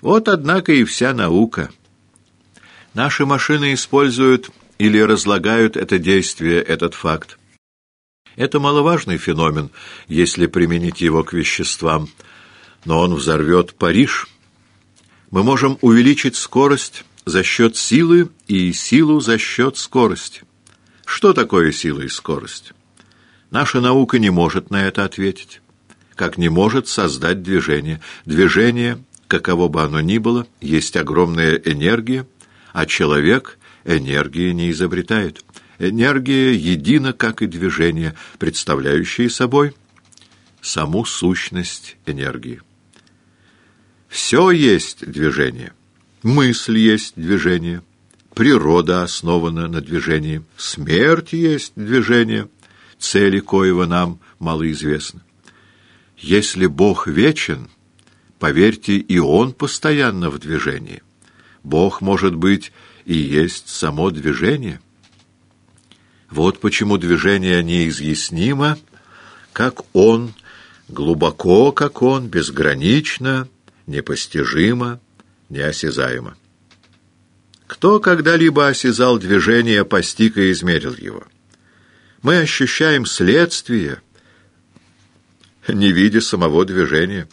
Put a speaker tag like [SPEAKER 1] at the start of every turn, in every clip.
[SPEAKER 1] Вот, однако, и вся наука. Наши машины используют или разлагают это действие, этот факт. Это маловажный феномен, если применить его к веществам, но он взорвет Париж. Мы можем увеличить скорость за счет силы и силу за счет скорости. Что такое сила и скорость? Наша наука не может на это ответить, как не может создать движение. Движение, каково бы оно ни было, есть огромная энергия, а человек энергии не изобретает. Энергия едина, как и движение, представляющее собой саму сущность энергии. Все есть движение. Мысль есть движение. Природа основана на движении. Смерть есть движение. Цели коего нам малоизвестны. Если Бог вечен, поверьте, и Он постоянно в движении. Бог, может быть, и есть само движение – вот почему движение неизъяснимо, как он, глубоко, как он, безгранично, непостижимо, неосязаемо. Кто когда-либо осязал движение, постиг и измерил его? Мы ощущаем следствие, не видя самого движения.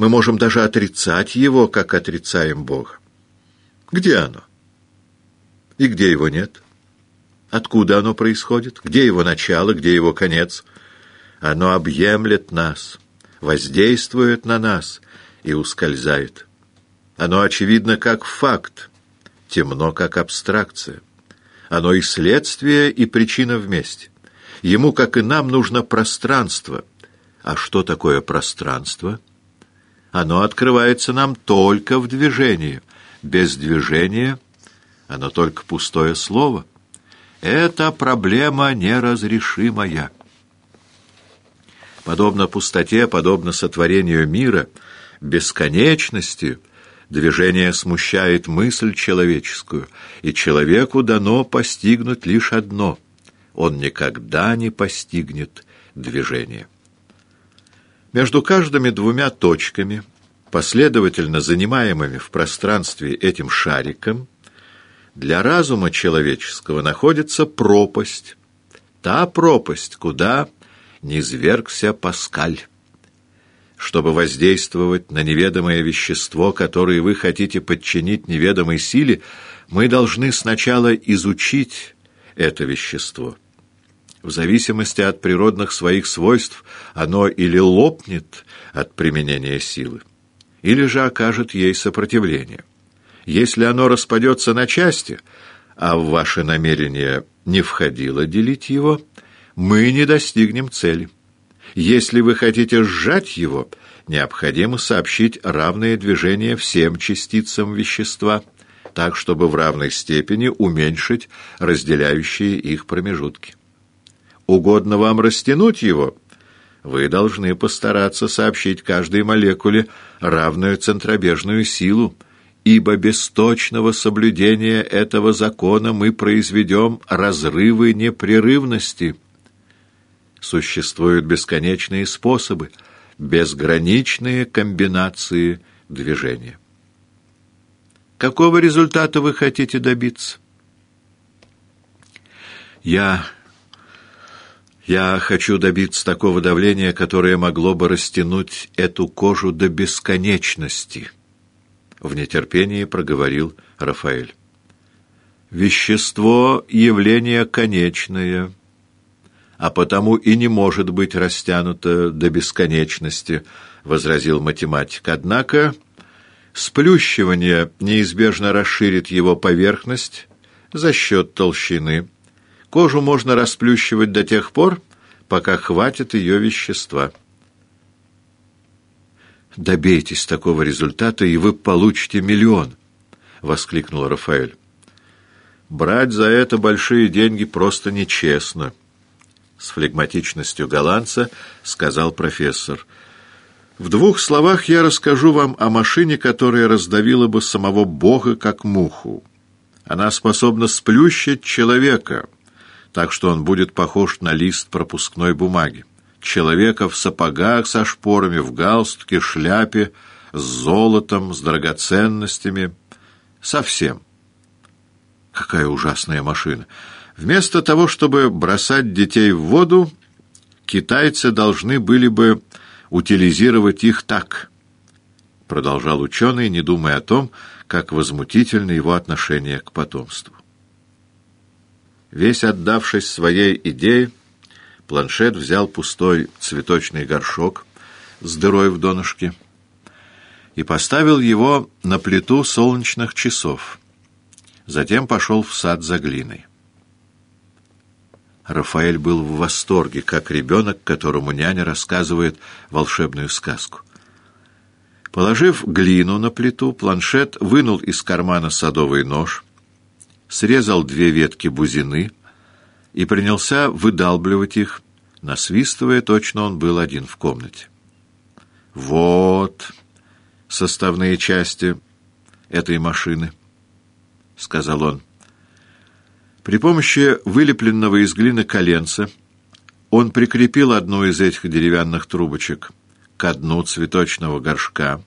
[SPEAKER 1] Мы можем даже отрицать его, как отрицаем Бога. Где оно? И где его нет? Откуда оно происходит? Где его начало, где его конец? Оно объемлет нас, воздействует на нас и ускользает. Оно очевидно как факт, темно как абстракция. Оно и следствие, и причина вместе. Ему, как и нам, нужно пространство. А что такое пространство? Оно открывается нам только в движении. Без движения оно только пустое слово. Это проблема неразрешимая. Подобно пустоте, подобно сотворению мира, бесконечности, движение смущает мысль человеческую, и человеку дано постигнуть лишь одно — он никогда не постигнет движение. Между каждыми двумя точками, последовательно занимаемыми в пространстве этим шариком, для разума человеческого находится пропасть. Та пропасть, куда низвергся Паскаль. Чтобы воздействовать на неведомое вещество, которое вы хотите подчинить неведомой силе, мы должны сначала изучить это вещество. В зависимости от природных своих свойств оно или лопнет от применения силы, или же окажет ей сопротивление. Если оно распадется на части, а в ваше намерение не входило делить его, мы не достигнем цели. Если вы хотите сжать его, необходимо сообщить равное движение всем частицам вещества, так, чтобы в равной степени уменьшить разделяющие их промежутки. Угодно вам растянуть его, вы должны постараться сообщить каждой молекуле равную центробежную силу, ибо без точного соблюдения этого закона мы произведем разрывы непрерывности. Существуют бесконечные способы, безграничные комбинации движения. Какого результата вы хотите добиться? Я... Я хочу добиться такого давления, которое могло бы растянуть эту кожу до бесконечности» в нетерпении проговорил Рафаэль. Вещество — явление конечное, а потому и не может быть растянуто до бесконечности, — возразил математик. Однако сплющивание неизбежно расширит его поверхность за счет толщины. Кожу можно расплющивать до тех пор, пока хватит ее вещества. «Добейтесь такого результата, и вы получите миллион!» — воскликнул Рафаэль. «Брать за это большие деньги просто нечестно», — с флегматичностью голландца сказал профессор. «В двух словах я расскажу вам о машине, которая раздавила бы самого Бога как муху. Она способна сплющить человека, так что он будет похож на лист пропускной бумаги человека в сапогах со шпорами, в галстуке, шляпе, с золотом, с драгоценностями, совсем. Какая ужасная машина! Вместо того, чтобы бросать детей в воду, китайцы должны были бы утилизировать их так, продолжал ученый, не думая о том, как возмутительно его отношение к потомству. Весь отдавшись своей идее, планшет взял пустой цветочный горшок с дырой в донышке и поставил его на плиту солнечных часов. Затем пошел в сад за глиной. Рафаэль был в восторге, как ребенок, которому няня рассказывает волшебную сказку. Положив глину на плиту, планшет вынул из кармана садовый нож, срезал две ветки бузины и принялся выдалбливать их, насвистывая, точно он был один в комнате. «Вот составные части этой машины», — сказал он. При помощи вылепленного из глины коленца он прикрепил одну из этих деревянных трубочек к дну цветочного горшка,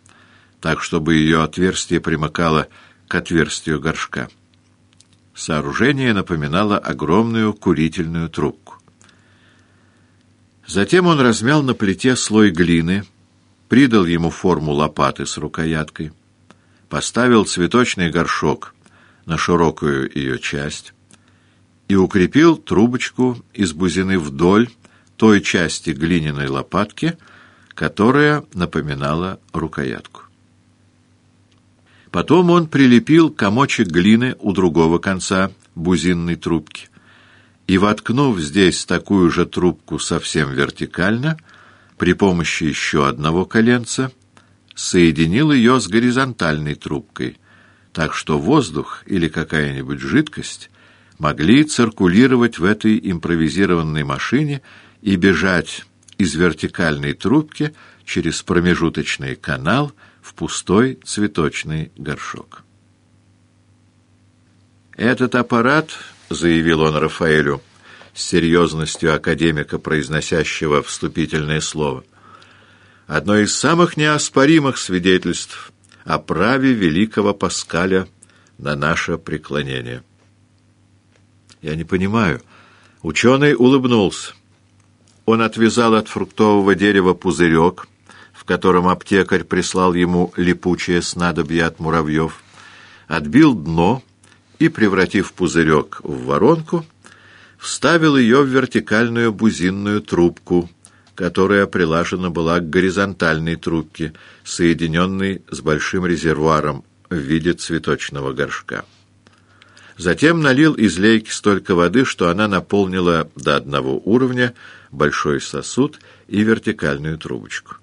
[SPEAKER 1] так, чтобы ее отверстие примыкало к отверстию горшка. Сооружение напоминало огромную курительную трубку. Затем он размял на плите слой глины, придал ему форму лопаты с рукояткой, поставил цветочный горшок на широкую ее часть, и укрепил трубочку из бузины вдоль той части глиняной лопатки, которая напоминала рукоятку. Потом он прилепил комочек глины у другого конца бузинной трубки. И, воткнув здесь такую же трубку совсем вертикально, при помощи еще одного коленца, соединил ее с горизонтальной трубкой, так что воздух или какая-нибудь жидкость могли циркулировать в этой импровизированной машине и бежать из вертикальной трубки через промежуточный канал в пустой цветочный горшок. «Этот аппарат, — заявил он Рафаэлю, с серьезностью академика, произносящего вступительное слово, — одно из самых неоспоримых свидетельств о праве великого Паскаля на наше преклонение». Я не понимаю. Ученый улыбнулся. Он отвязал от фруктового дерева пузырек, в котором аптекарь прислал ему липучее снадобье от муравьев, отбил дно и, превратив пузырек в воронку, вставил ее в вертикальную бузинную трубку, которая прилажена была к горизонтальной трубке, соединенной с большим резервуаром в виде цветочного горшка. Затем налил из лейки столько воды, что она наполнила до одного уровня большой сосуд и вертикальную трубочку.